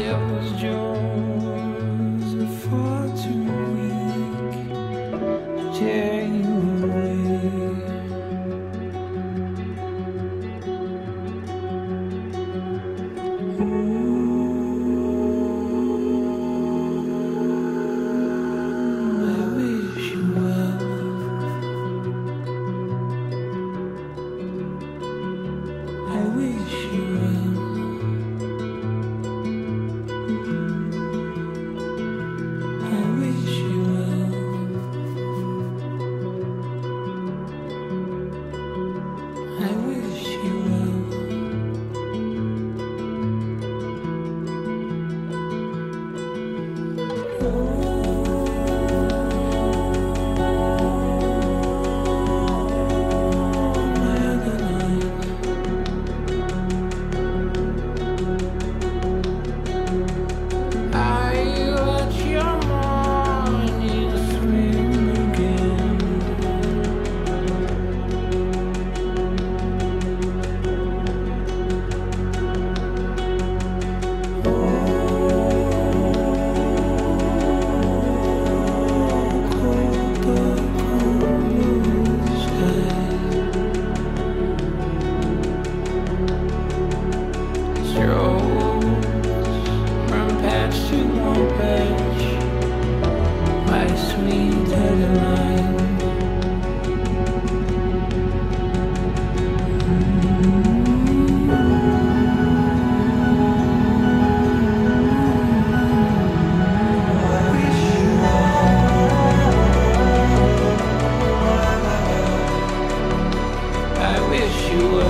Devil's Jones. Um. 你。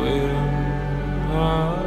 where I